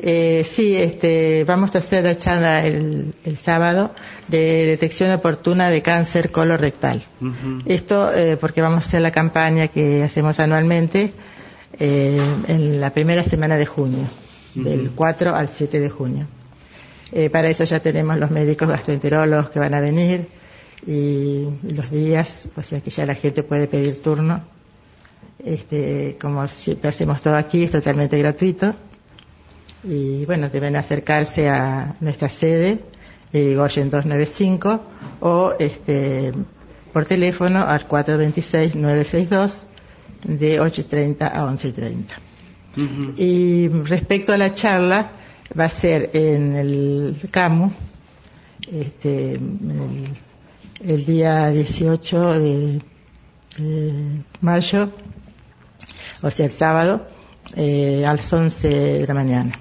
Eh, sí, este, vamos a hacer la charla el, el, sábado de detección oportuna de cáncer colorectal. Esto eh, porque vamos a hacer la campaña que hacemos anualmente eh, en la primera semana de junio, del 4 al 7 de junio. Eh, para eso ya tenemos los médicos gastroenterólogos que van a venir y los días, o sea que ya la gente puede pedir turno. Este, como siempre hacemos todo aquí, es totalmente gratuito. Y bueno, deben acercarse a nuestra sede, eh, Goyen 295, o este, por teléfono al 426-962 de 8.30 a 11.30. Y respecto a la charla, va a ser en el CAMU, este, el, día 18 de, mayo, o sea, el sábado, eh, a las 11 de la mañana.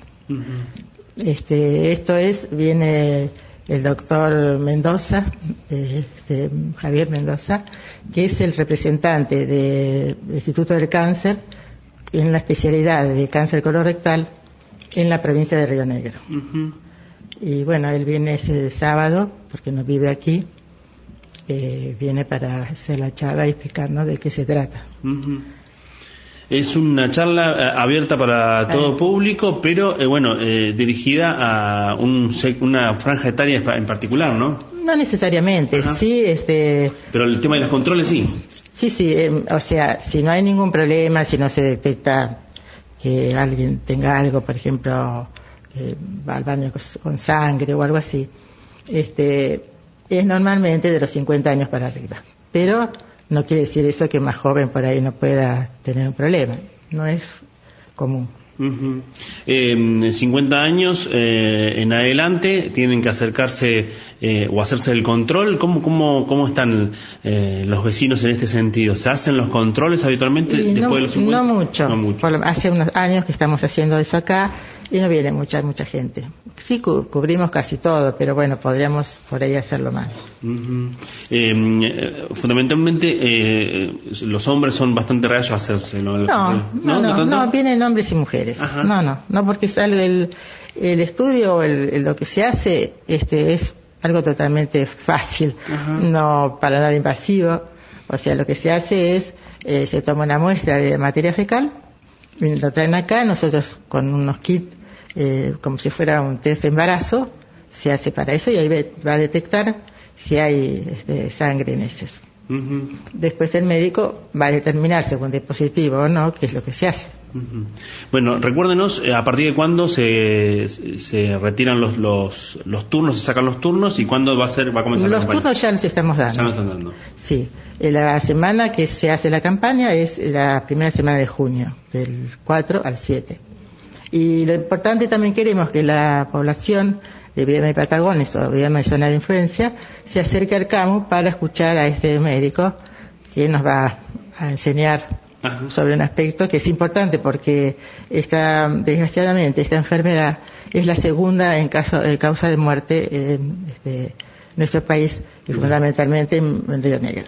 Este, esto es, viene el doctor Mendoza, este, Javier Mendoza, que es el representante del Instituto del Cáncer en la especialidad de cáncer colorectal en la provincia de Río Negro. Y bueno, él viene ese sábado, porque no vive aquí, eh, viene para hacer la charla y explicarnos de qué se trata. Es una charla eh, abierta para todo público, pero eh, bueno, dirigida a una franja etaria en particular, ¿no? No necesariamente, sí, este. Pero el tema de los controles sí. Sí, sí, em, o sea, si no hay ningún problema, si no se detecta que alguien tenga algo, por ejemplo, que va al baño con sangre o algo así, este, es normalmente de los 50 años para arriba. Pero no quiere decir eso que más joven por ahí no pueda tener un problema. No es común. 50 em, años eh, en adelante tienen que acercarse eh, o hacerse el control. ¿Cómo, cómo, cómo están eh, los vecinos en este sentido? ¿Se hacen los controles habitualmente después no, de los 50? No mucho. No mucho. hace unos años que estamos haciendo eso acá y no viene mucha, mucha gente. Sí, cubrimos casi todo, pero bueno, podríamos por ahí hacerlo más. Em, eh, fundamentalmente, eh, los hombres son bastante rayos a hacerse, ¿no? No, no, no, vienen hombres y mujeres. No, no, no porque sale el, el estudio, el, lo que se hace, este, es algo totalmente fácil, no para nada invasivo. O sea, lo que se hace es, eh, se toma una muestra de materia fecal, lo traen acá, nosotros con unos kits, eh, como si fuera un test de embarazo, se hace para eso y ahí va a detectar si hay este, sangre en heces. Después el médico va a determinar según es positivo o no qué es lo que se hace. Bueno, recuérdenos eh, a partir de cuándo se, se retiran los, los, los, turnos, se sacan los turnos y cuándo va a ser va a comenzar los turnos ya los estamos dando. Ya los están dando. Sí, eh, la semana que se hace la campaña es la primera semana de junio, del 4 al 7. Y lo importante también queremos que la población de Viena y Patagones o Viena y zona de influencia se acerque al CAMU para escuchar a este médico que nos va a enseñar sobre un aspecto que es importante porque esta, desgraciadamente esta enfermedad es la segunda en caso, en causa de muerte en este, nuestro país y fundamentalmente en Río Negro.